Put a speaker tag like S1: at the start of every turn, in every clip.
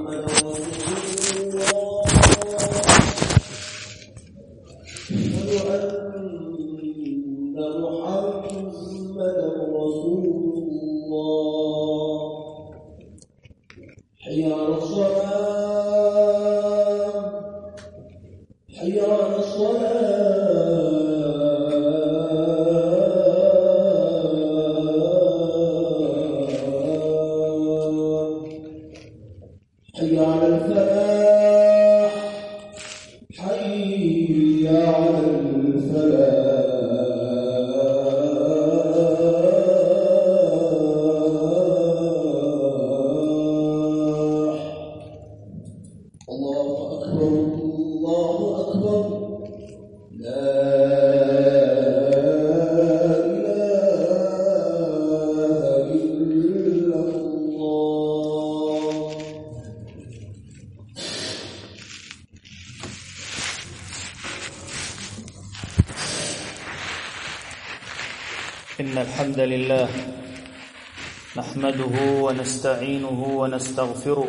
S1: محمدا رسول الله. الله أكبر الله أكبر. لا
S2: إن الحمد لله نحمده ونستعينه ونستغفره.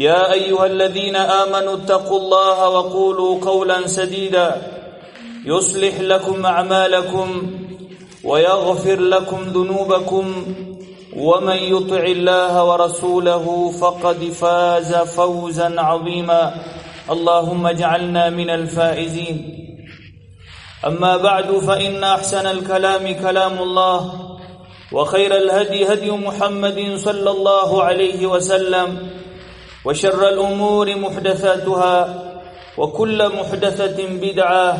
S2: يا أيها الذين آمنوا اتقوا الله وقولوا قولا سديدا. يصلح لكم أعمالكم ويغفر لكم ذنوبكم. ومن يطع الله ورسوله فقد فاز فوزا عظيما. اللهم اجعلنا من الفائزين. أما بعد فإن أحسن الكلام كلام الله وخير الهدي هدي محمد صلى الله عليه وسلم وشر الأمور محدثاتها وكل محدثة بدعة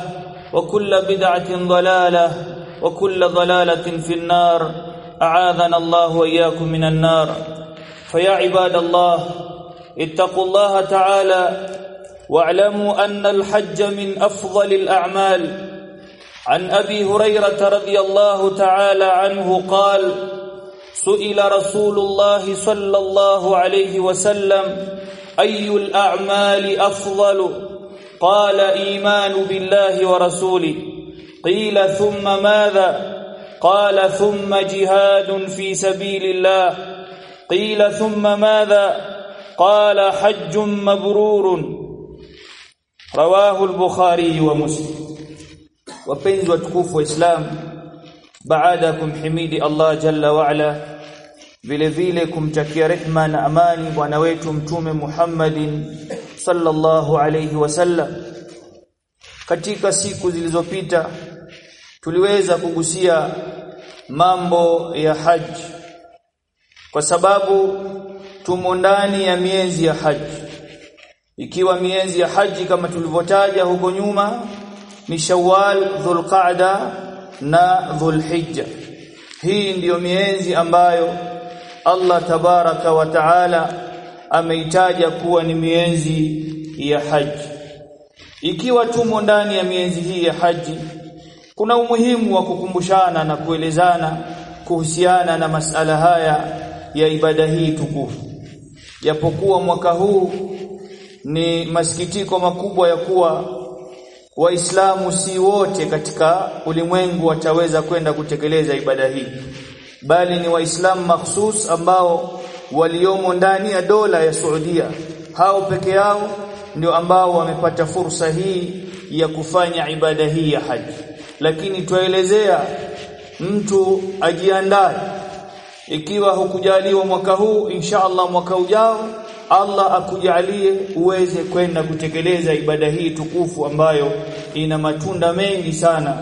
S2: وكل بدعة ضلالة وكل ضلالة في النار. أعاذنا الله وإياكم من النار. فيا عباد الله اتقوا الله تعالى واعلموا أن الحج من أفضل الأعمال. عن أبي هريرة رضي الله تعالى عنه قال سئل رسول الله صلى الله عليه وسلم أي الأعمال أفضل؟ قال إيمان بالله ورسوله. قيل ثم ماذا؟ قال ثم جهاد في سبيل الله. قيل ثم ماذا؟ قال حج مبرور. رواه البخاري ومسلم. wapenzi watukufu wa baada kumhimidi Allah jalla waala vile vile kumtakia rehma na amani bwana wetu mtume Muhammadin sallallahu alayhi wasallam katika siku zilizopita tuliweza kugusia mambo ya haji kwa sababu tumo ndani ya miezi ya haji ikiwa miezi ya haji kama tulivyotaja huko nyuma ni Shawwal, Dhulqa'da na Dhulhijja. Hii ndiyo miezi ambayo Allah tabaraka wa taala ameitaja kuwa ni miezi ya haji. Ikiwa tumo ndani ya miezi hii ya haji, kuna umuhimu wa kukumbushana na kuelezana kuhusiana na masala haya ya ibada hii tukufu. Japokuwa mwaka huu ni masikitiko makubwa ya kuwa Waislamu si wote katika ulimwengu wataweza kwenda kutekeleza ibada hii. Bali ni waislamu mahsus ambao waliomo ndani ya dola ya Saudia. Hao peke yao ndio ambao wamepata fursa hii ya kufanya ibada hii ya haji. Lakini tuelezea mtu ajiandae. Ikiwa hukujaliwa mwaka huu insha Allah mwaka ujao Allah akujalie uweze kwenda kutekeleza ibada hii tukufu ambayo ina matunda mengi sana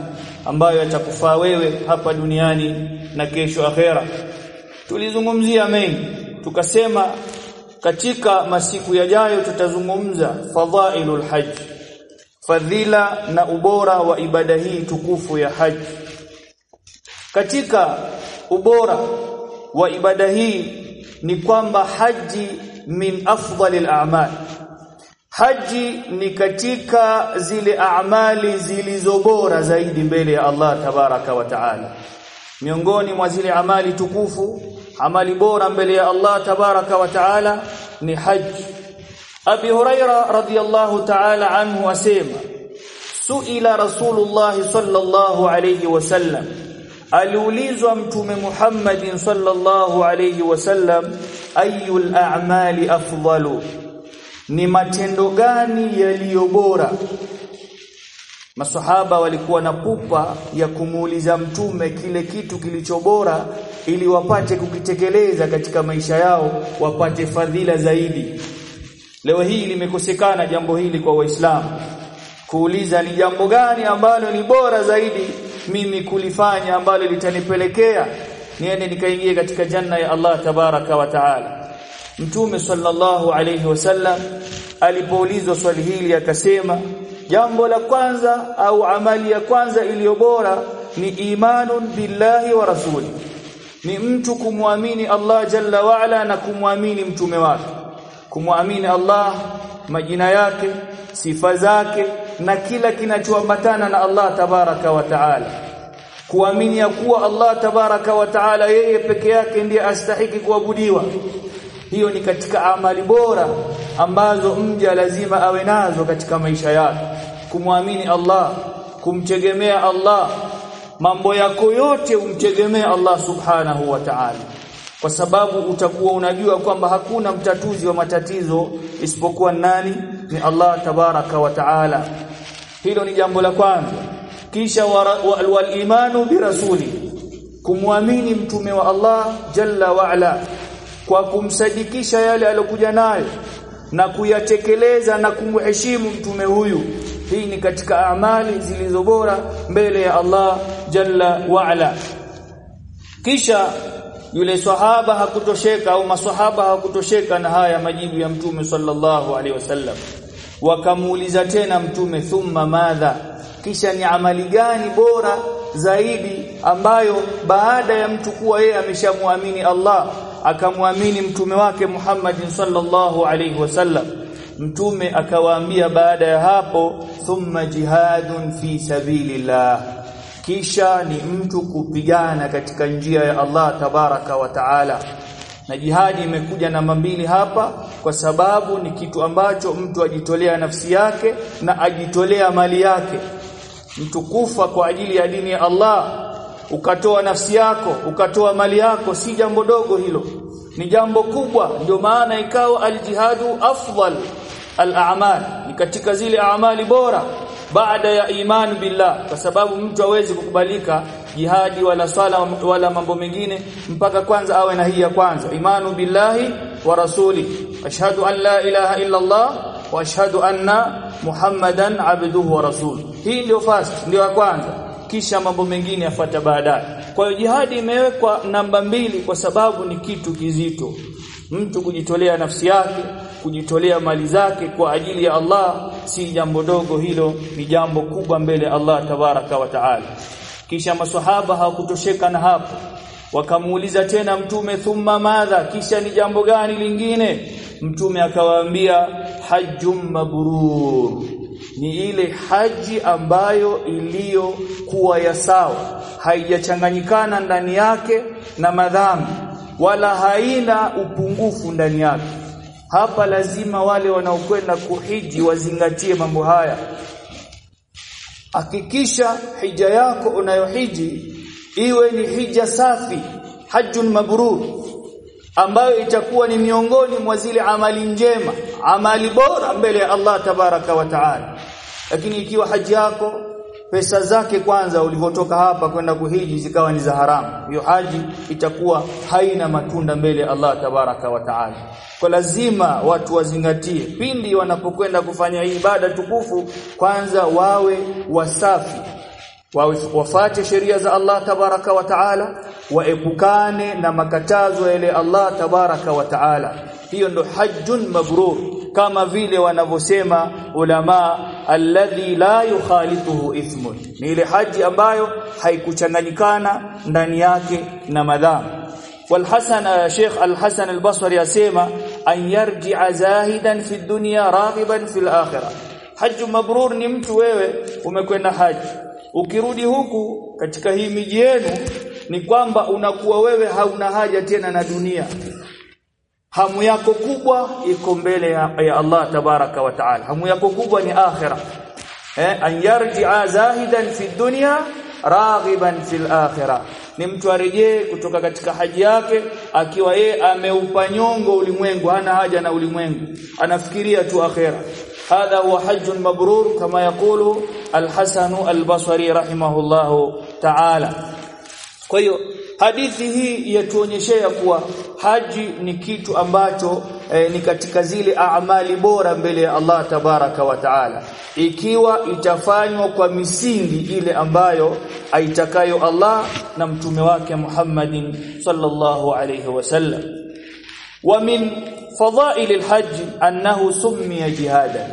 S2: ambayo yatakufaa wewe hapa duniani na kesho akhera. Tulizungumzia mengi tukasema katika masiku yajayo tutazungumza fadhailul hajj fadhila na ubora wa ibada hii tukufu ya haji katika ubora wa ibada hii ni kwamba haji min afdhalil a'mal. Haji ni katika zile amali zilizo bora zaidi mbele ya Allah tabaraka wa taala. Miongoni mwa zile amali tukufu amali bora mbele ya Allah tabaraka wa taala ni haji. Abi Huraira radhiyallahu ta'ala anhu asema suila Rasulullah sallallahu alayhi wasallam aliulizwa mtume Muhammad sallallahu alayhi wasallam ayul a'mali afdalu? Ni matendo gani yaliyo bora? Masahaba walikuwa na pupa ya kumuuliza mtume kile kitu kilichobora ili wapate kukitekeleza katika maisha yao wapate fadhila zaidi. Leo hii limekosekana jambo hili kwa Waislamu. Kuuliza ni jambo gani ambalo ni bora zaidi mimi kulifanya ambalo litanipelekea niende nikaingie katika janna ya Allah tabaraka wa taala. Mtume sallallahu alayhi wasallam alipoulizwa swali hili akasema jambo la kwanza au amali ya kwanza iliyo bora ni imanun billahi wa rasuli. Ni mtu kumwamini Allah jalla wa ala na kumwamini mtume wake. Kumwamini Allah majina yake sifa zake na kila kinachoambatana na Allah tabaraka wa taala. Kuamini ya kuwa Allah tabaraka wa taala yeye peke yake ndiye astahiki kuabudiwa. Hiyo ni katika amali bora ambazo mja lazima awe nazo katika maisha yake. Kumwamini Allah kumtegemea Allah mambo yako yote umtegemee Allah subhanahu wa ta'ala. Kwa sababu utakuwa unajua kwamba hakuna mtatuzi wa matatizo isipokuwa nani? Ni Allah tabaraka wa taala hilo ni jambo la kwanza. Kisha wal imanu bi rasuli. Kumwamini mtume wa Allah jalla wa ala. Kwa kumsadikisha yale aliyokuja nayo. Na kuyatekeleza na kumheshimu mtume huyu. Hii ni katika amali zilizo bora mbele ya Allah jalla wa ala. Kisha yule sahaba hakutosheka au maswahaba hakutosheka na haya majibu ya mtume sallallahu alaihi wasallam wakamuuliza tena mtume thumma madha? Kisha ni amali gani bora zaidi ambayo baada ya mtu kuwa yeye ameshamwamini Allah akamwamini mtume wake Muhammad sallallahu alaihi wasallam? Mtume akawaambia baada ya hapo thumma jihadun fi sabilillah. Kisha ni mtu kupigana katika njia ya Allah tabaraka wa taala na jihadi imekuja namba mbili hapa kwa sababu ni kitu ambacho mtu ajitolea nafsi yake na ajitolea mali yake. Mtu kufa kwa ajili ya dini ya Allah ukatoa nafsi yako ukatoa mali yako si jambo dogo hilo. Ni jambo kubwa ndio maana ikawa aljihadu afdal al-a'mal. Ni katika zile amali bora baada ya imani billah. Kwa sababu mtu hawezi kukubalika jihadi wala sala wala mambo mengine mpaka kwanza awe na hii ya kwanza. Imanu billahi wa rasuli. Ashhadu an la ilaha illa Allah wa ashhadu anna muhammadan abduhu wa rasul hii ndio first ndio ya kwanza. Kisha mambo mengine yafuata baadaye. Kwa hiyo jihadi imewekwa namba mbili kwa sababu ni kitu kizito. Mtu kujitolea nafsi yake kujitolea mali zake kwa ajili ya Allah si jambo dogo. Hilo ni jambo kubwa mbele Allah tabaraka wa taala kisha maswahaba hawakutosheka na hapo. Wakamuuliza tena mtume thumma madha? Kisha ni jambo gani lingine? Mtume akawaambia hajjum mabrur. Ni ile haji ambayo iliyokuwa ya sawa. Haijachanganyikana ndani yake na madhambi wala haina upungufu ndani yake. Hapa lazima wale wanaokwenda kuhiji wazingatie mambo haya hakikisha hija yako unayohiji iwe ni hija safi hajjun mabrur ambayo itakuwa ni miongoni mwa zile amali njema amali bora mbele ya Allah tabaraka wa taala. Lakini ikiwa haji yako pesa zake kwanza ulivotoka hapa kwenda kuhiji zikawa ni za haramu. Hiyo haji itakuwa haina matunda mbele Allah tabaraka wa taala. Kwa lazima watu wazingatie pindi wanapokwenda kufanya hii ibada tukufu kwanza wawe wasafi wafate sheria za Allah tabaraka wa taala waepukane na makatazo yale Allah tabaraka wa taala hiyo ndo hajjun mabrur kama vile wanavyosema ulama alladhi la yukhalituhu ithmun ni ile haji ambayo haikuchanganyikana ndani yake na madhambi والحسن شيخ الحسن البصري يسمى أن يرجع زاهدا في الدنيا راغبا في الآخرة حج مبرور ni mtu wewe umekwenda haji ukirudi huku katika hii miji yenu ni kwamba unakuwa wewe hauna haja tena na dunia. Hamu yako kubwa iko mbele ya, ya Allah tabaraka wa taala. Hamu yako kubwa ni akhira. Eh an zahidan fi dunya raghiban fil akhira ni mtu arejee kutoka katika haji yake akiwa yeye ameupa nyongo ulimwengu hana haja na ulimwengu. Anafikiria tu akhira hadha huwa hajjun mabrur kama yakulu al-Hasan al-Basri rahimahullahu ta'ala. Kwa hiyo hadithi hii yatuonyeshea kuwa haji ni kitu ambacho e, ni katika zile amali bora mbele ya Allah tabaraka wa taala. Ikiwa itafanywa kwa misingi ile ambayo aitakayo Allah na mtume wake Muhammadin sallallahu alayhi wasallam wa min fadha'il alhajj annahu summiya jihadan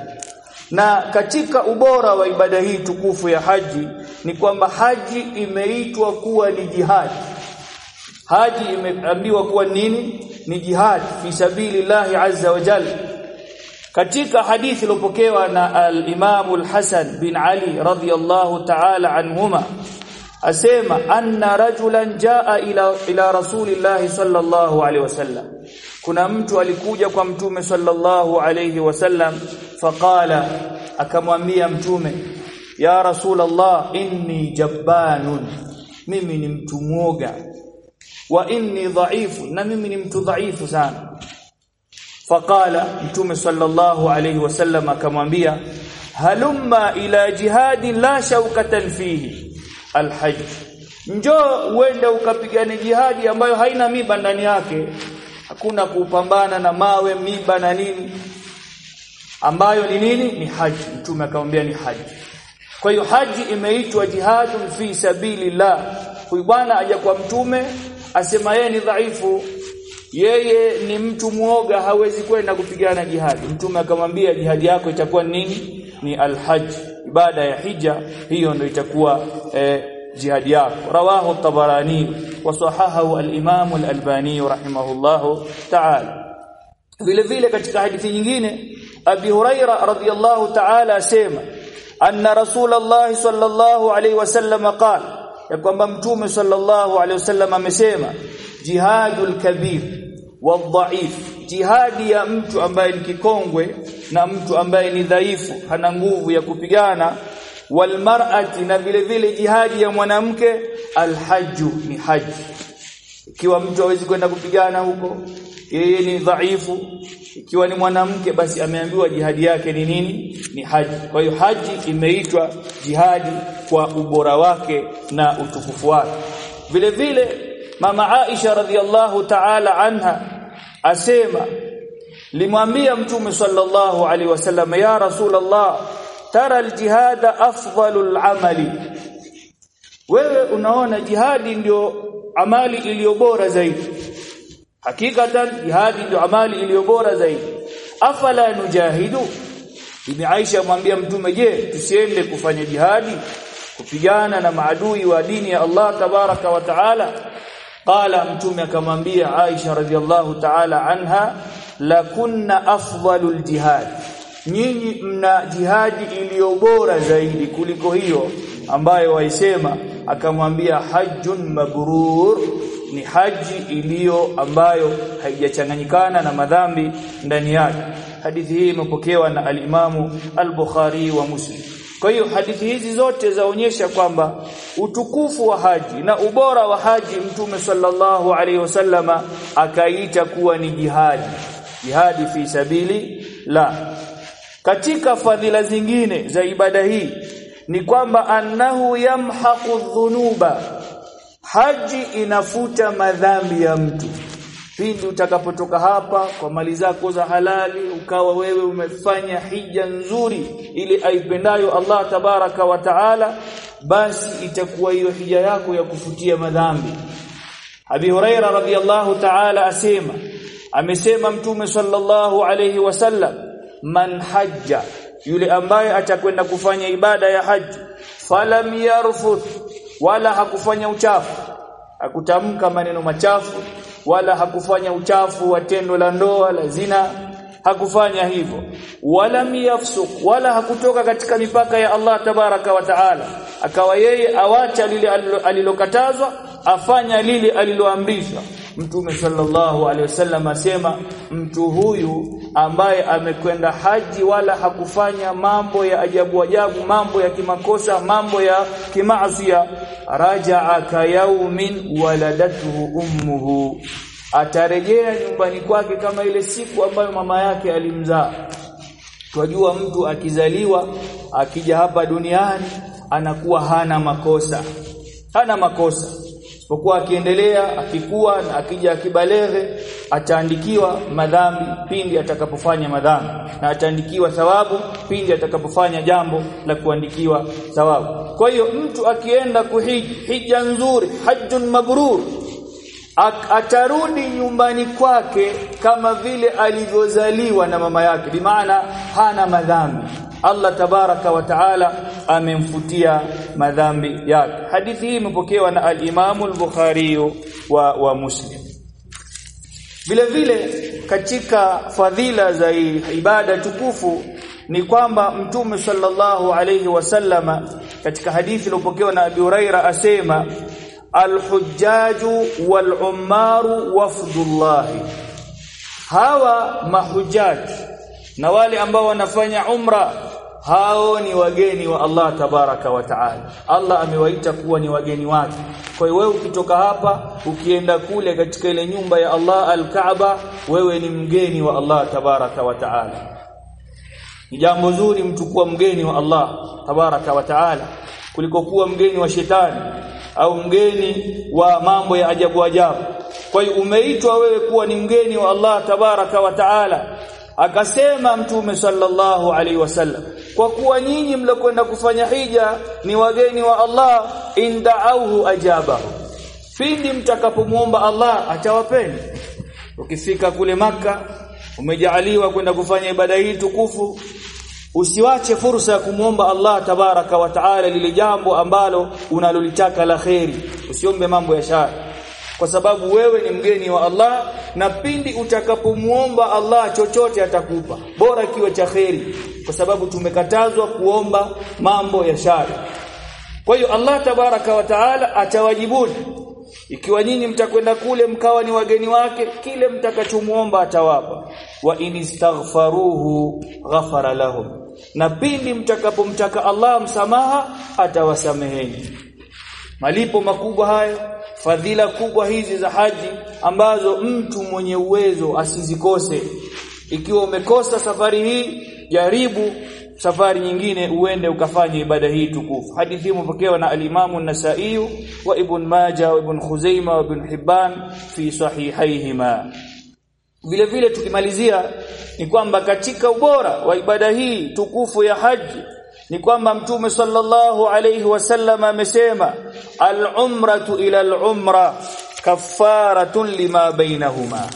S2: na katika ubora wa ibada hii tukufu ya haji ni kwamba haji imeitwa kuwa ni jihad. Haji imeambiwa kuwa nini? Ni jihad fi sabilillahi azza wa jalla katika hadithi iliyopokewa na al-Imam al-Hasan bin Ali radhiyallahu ta'ala anhuma asema anna rajulan jaa ila ila rasulillahi sallallahu alaihi wasallam kuna mtu alikuja kwa mtume sallallahu alayhi wasallam faqala akamwambia mtume ya rasulullah inni jabbanun mimi ni mtu mwoga wa inni dhaifu na mimi ni mtu dhaifu sana. Faqala mtume sallallahu alayhi wasallam akamwambia halumma ila jihadi la shaukatan fihi alhajj. Njoo uende ukapigane jihadi ambayo haina miba ndani yake hakuna kupambana na mawe miba na nini. Ambayo ni nini? Ni haji. Mtume akamwambia ni haji. Kwa hiyo haji imeitwa jihadu fi sabilillah. Huyu bwana aja kwa mtume asema yeye ni dhaifu. Yeye ni mtu muoga hawezi kwenda kupigana jihadi. Mtume akamwambia jihadi yako itakuwa nini? Ni alhaji. Ibada ya hija hiyo ndio itakuwa eh, jihadi yako. Rawahu at-tabarani wa sahahahu al-imam al-albani rahimahullahu ta'ala. Vile vile katika hadithi nyingine abi huraira radhiyallahu ta'ala asema anna rasulullah sallallahu alayhi wasallam qala ya kwamba mtume sallallahu alayhi wasallam amesema jihadul kabir wadhaif jihadi ya mtu ambaye ni kikongwe na mtu ambaye ni dhaifu hana nguvu ya kupigana walmar'ati na vile vile jihadi ya mwanamke alhaju ni haji ikiwa mtu hawezi kwenda kupigana huko yeye ni dhaifu. Ikiwa ni mwanamke basi ameambiwa jihadi yake ni nini? Ni haji kwa hiyo haji imeitwa jihadi kwa ubora wake na utukufu wake. Vile vile mama Aisha radhiallahu ta'ala anha asema limwambia mtume sallallahu alaihi wasallam ya rasulullah tara aljihada afdalul amali wewe unaona jihadi ndio amali iliyo bora zaidi. Hakikatan jihadi ndio amali iliyo bora zaidi. Afala nujahidu? Bibi Aisha amwambia mtume je tusiende kufanya jihadi kupigana na maadui wa dini ya Allah tabaraka wa taala? Qala mtume akamwambia Aisha radhiallahu ta'ala anha la kunna afdalul nyinyi mna jihadi iliyo bora zaidi kuliko hiyo ambayo waisema. Akamwambia hajjun mabrur. Ni haji iliyo ambayo haijachanganyikana na madhambi ndani yake. Hadithi hii imepokewa na alimamu al-Bukhari wa Muslim. Kwa hiyo hadithi hizi zote zaonyesha kwamba utukufu wa haji na ubora wa haji mtume sallallahu alaihi wasallama akaita kuwa ni jihadi. Jihadi fi sabili la katika fadhila zingine za ibada hii ni kwamba annahu yamhaqu dhunuba. Haji inafuta madhambi ya mtu. Pindi utakapotoka hapa kwa mali zako za halali ukawa wewe umefanya hija nzuri ili aipendayo Allah tabaraka wa taala basi itakuwa hiyo hija yako ya kufutia madhambi. Abi Huraira radhiyallahu ta'ala asema amesema mtume sallallahu alayhi wasallam man hajja yule ambaye atakwenda kufanya ibada ya haji falam yarfuth wala hakufanya uchafu. Hakutamka maneno machafu wala hakufanya uchafu wa tendo la ndoa la zina. Hakufanya hivyo. Wala miyafsuk wala hakutoka katika mipaka ya Allah tabaraka wa taala. Akawa yeye awacha lile alilokatazwa afanya lile aliloamrishwa Mtume sallallahu alaihi wasallam asema mtu huyu ambaye amekwenda haji wala hakufanya mambo ya ajabu ajabu mambo ya kimakosa mambo ya kimaasiya rajaa kayaumin waladathu ummuhu. Atarejea nyumbani kwake kama ile siku ambayo mama yake alimzaa. Twajua mtu akizaliwa akija hapa duniani anakuwa hana makosa. Hana makosa isipokuwa akiendelea akikuwa na akija akibaleghe ataandikiwa madhambi pindi atakapofanya madhambi. Na ataandikiwa thawabu pindi atakapofanya jambo la kuandikiwa thawabu. Kwa hiyo mtu akienda kuhiji hija nzuri hajjun mabrur atarudi nyumbani kwake kama vile alivyozaliwa na mama yake. Bimaana hana madhambi Allah tabaraka wa taala amemfutia madhambi yake. Hadithi hii imepokewa na al-Imam al-Bukhari wa, wa Muslim. Vile vile katika fadhila za ibada tukufu ni kwamba mtume sallallahu alayhi wasallama katika hadithi iliyopokewa na abu Huraira asema alhujjaju walumaru wafdullahi. Hawa mahujaji na wale ambao wanafanya umra hao ni wageni wa Allah tabaraka wa taala. Allah amewaita kuwa ni wageni wake. Kwa hiyo wewe ukitoka hapa ukienda kule katika ile nyumba ya Allah al-Kaaba wewe ni mgeni wa Allah tabaraka wa taala. Ni jambo zuri mtu kuwa mgeni wa Allah tabaraka wa taala kuliko kuwa mgeni wa shetani au mgeni wa mambo ya ajabu ajabu. Kwa hiyo umeitwa wewe kuwa ni mgeni wa Allah tabaraka wa taala akasema mtume sallallahu alaihi wasallam kwa kuwa nyinyi mlokwenda kufanya hija ni wageni wa Allah inda'auhu ajabahu. Pindi mtakapomuomba Allah atawapeni. Ukifika kule maka umejaaliwa kwenda kufanya ibada hii tukufu usiwache fursa ya kumwomba Allah tabaraka wa taala lile jambo ambalo unalolitaka la kheri. Usiombe mambo ya shari kwa sababu wewe ni mgeni wa Allah na pindi utakapomuomba Allah chochote atakupa. Bora kiwe cha kheri kwa sababu tumekatazwa kuomba mambo ya shari. Kwa hiyo Allah tabaraka wa taala atawajibuni. Ikiwa nyinyi mtakwenda kule mkawa ni wageni wake kile mtakachomuomba atawapa. Wa inistaghfaruhu ghafara lahum. Na pindi mtakapomtaka Allah msamaha atawasameheni. Malipo makubwa hayo fadhila kubwa hizi za haji ambazo mtu mwenye uwezo asizikose. Ikiwa umekosa safari hii jaribu safari nyingine uende ukafanye ibada hii tukufu. Hadithi imepokewa na alimamu an-Nasa'i wa Ibn Majah wa Ibn Khuzaima wa Ibn Hibban fi sahihaihima. Vile vile tukimalizia ni kwamba katika ubora wa ibada hii tukufu ya haji ni kwamba mtume sallallahu alayhi wasallam amesema al-umratu ila al-umra kaffaratun lima bainahuma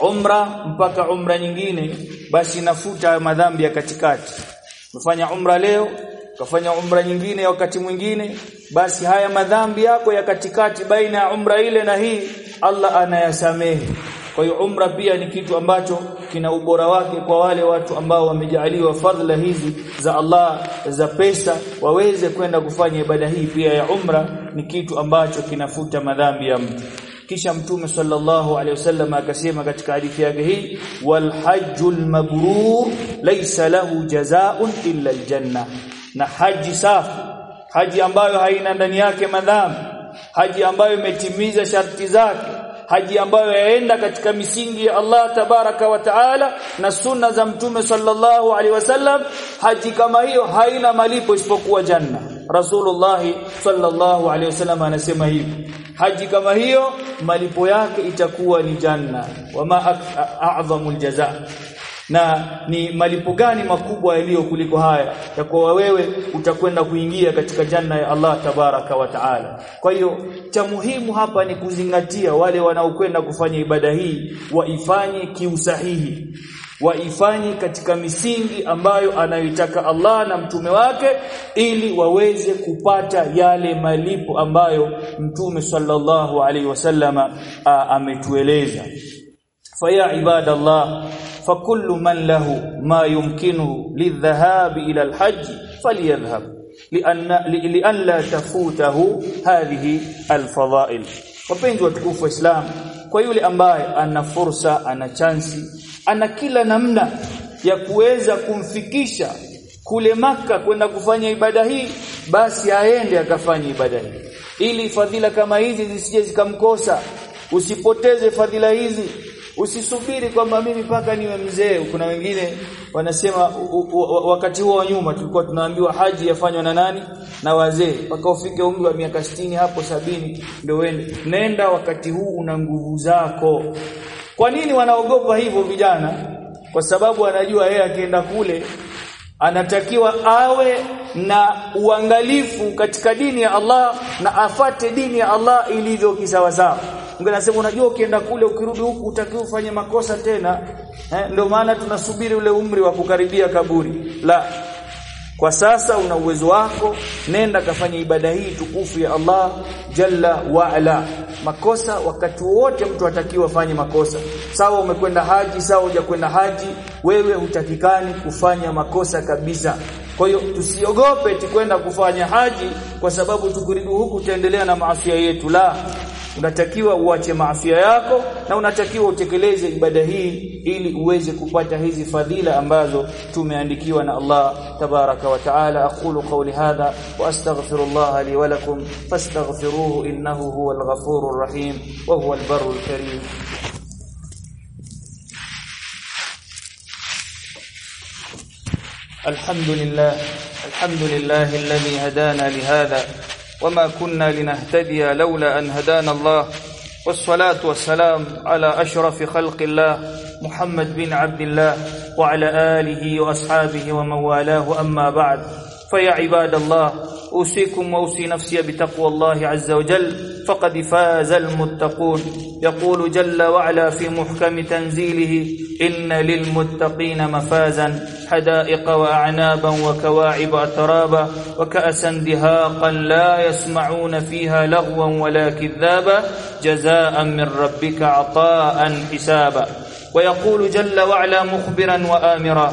S2: umra mpaka umra nyingine basi nafuta madhambi ya katikati. Umefanya umra leo ukafanya umra nyingine wakati mwingine basi haya madhambi yako ya katikati baina ya umra ile na hii Allah anayasamehe kwa hiyo umra pia ni kitu ambacho kina ubora wake kwa wale watu ambao wamejaliwa fadhila hizi za Allah za pesa waweze kwenda kufanya ibada hii pia ya umra ni kitu ambacho kinafuta madhambi ya mtu. Kisha mtume sallallahu alaihi wasallam akasema katika hadithi yake hii wal hajjul mabrur laysa lahu jazaa'un illa aljanna. Na haji safi haji ambayo haina ndani yake madhambi haji ambayo imetimiza sharti zake haji ambayo yaenda katika misingi ya Allah tabaraka wa taala na sunna za mtume sallallahu alaihi wasallam haji kama hiyo haina malipo isipokuwa janna. Rasulullah sallallahu alaihi wasallam anasema hivi haji kama hiyo malipo yake itakuwa ni janna. Wama a'dhamul jazaa na ni malipo gani makubwa yaliyo kuliko haya ya kwa wewe utakwenda kuingia katika janna ya Allah tabaraka wa taala. Kwa hiyo cha muhimu hapa ni kuzingatia wale wanaokwenda kufanya ibada hii waifanye kiusahihi. Waifanye katika misingi ambayo anayoitaka Allah na mtume wake ili waweze kupata yale malipo ambayo mtume sallallahu alaihi wasallama ametueleza. Faya ibadallah fakullu man lahu ma yumkinu lidhahabi ila alhajj falyadhhab lian la tafutahu hadhihi alfadha'il. Wapenzi watukufu wa Islam kwa yule ambaye ana fursa ana chansi ana kila namna ya kuweza kumfikisha kule maka kwenda kufanya ibada hii basi aende akafanye ibada hii. Ili fadhila kama hizi zisije zikamkosa usipoteze fadhila hizi usisubiri kwamba mimi mpaka niwe mzee. Kuna wengine wanasema wakati huo wa nyuma tulikuwa tunaambiwa haji yafanywa na nani? Na wazee. Mpaka ufike umri wa miaka sitini hapo sabini ndio wende nenda wakati huu una nguvu zako. Kwa nini wanaogopa hivyo vijana? Kwa sababu anajua yeye akienda kule anatakiwa awe na uangalifu katika dini ya Allah na afate dini ya Allah ilivyo kisawasawa Mungu anasema unajua ukienda kule ukirudi huku utakiwa ufanye makosa tena. Eh, ndio maana tunasubiri ule umri wa kukaribia kaburi. La kwa sasa una uwezo wako nenda kafanya ibada hii tukufu ya Allah jalla wa ala. Makosa wakati wote mtu atakiwa afanye makosa. Sawa umekwenda haji sawa hujakwenda haji wewe hutakikani kufanya makosa kabisa. Kwa hiyo tusiogope tukwenda kufanya haji kwa sababu tukirudi huku tutaendelea na maasi yetu. La unatakiwa uache maafia yako na unatakiwa utekeleze ibada hii ili uweze kupata hizi fadhila ambazo tumeandikiwa na Allah tabaraka wa taala aqulu qawli hadha wa astaghfirullah li wa lakum fastaghfiruhu innahu huwal ghafurur rahim wa huwal barrul karim الحمد لله الحمد لله الذي هدانا لهذا وما كنا لنهتدي لولا أن هدانا الله والصلاة والسلام على أشرف خلق الله محمد بن عبد الله وعلى آله وأصحابه ومن والاه أما بعد فيا عباد الله أوصيكم وأوصي نفسي بتقوى الله عز وجل فقد فاز المتقون. يقول جل وعلا في محكم تنزيله إن للمتقين مفازا حدائق وأعنابا وكواعب أترابا وكأسا دهاقا لا يسمعون فيها لغوا ولا كذابا جزاء من ربك عطاء حسابا. ويقول جل وعلا مخبرا وآمرا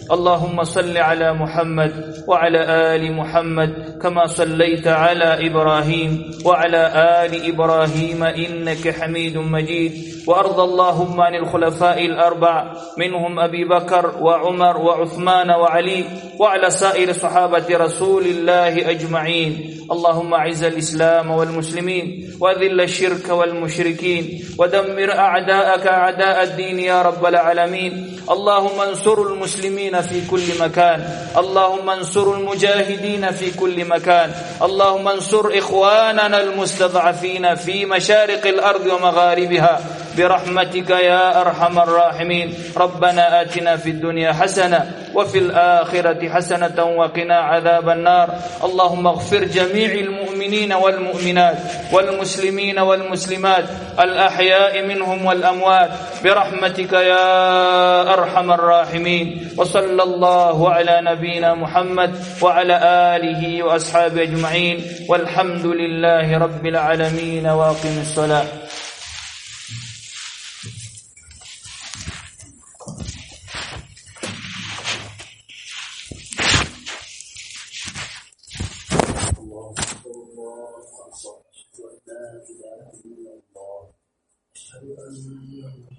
S2: اللهم صل على محمد وعلى آل محمد كما صليت على إبراهيم وعلى آل إبراهيم إنك حميد مجيد. وأرض اللهم عن الخلفاء الأربع منهم أبي بكر وعمر وعثمان وعلي وعلى سائر صحابة رسول الله أجمعين. اللهم أعز الإسلام والمسلمين وأذل الشرك والمشركين ودمر أعداءك أعداء الدين يا رب العالمين. اللهم انصر المسلمين في كل مكان. اللهم انصر المجاهدين في كل مكان. اللهم انصر إخواننا المستضعفين في مشارق الأرض ومغاربها. برحمتك يا أرحم الراحمين. ربنا آتنا في الدنيا حسنة وفي الآخرة حسنة وقنا عذاب النار. اللهم اغفر جميع المؤمنين والمؤمنات والمسلمين والمسلمات الأحياء منهم والأموات برحمتك يا أرحم الراحمين وصلى الله على نبينا محمد وعلى آله وأصحابه أجمعين والحمد لله رب العالمين واقم الصلاة
S1: Hallelujah.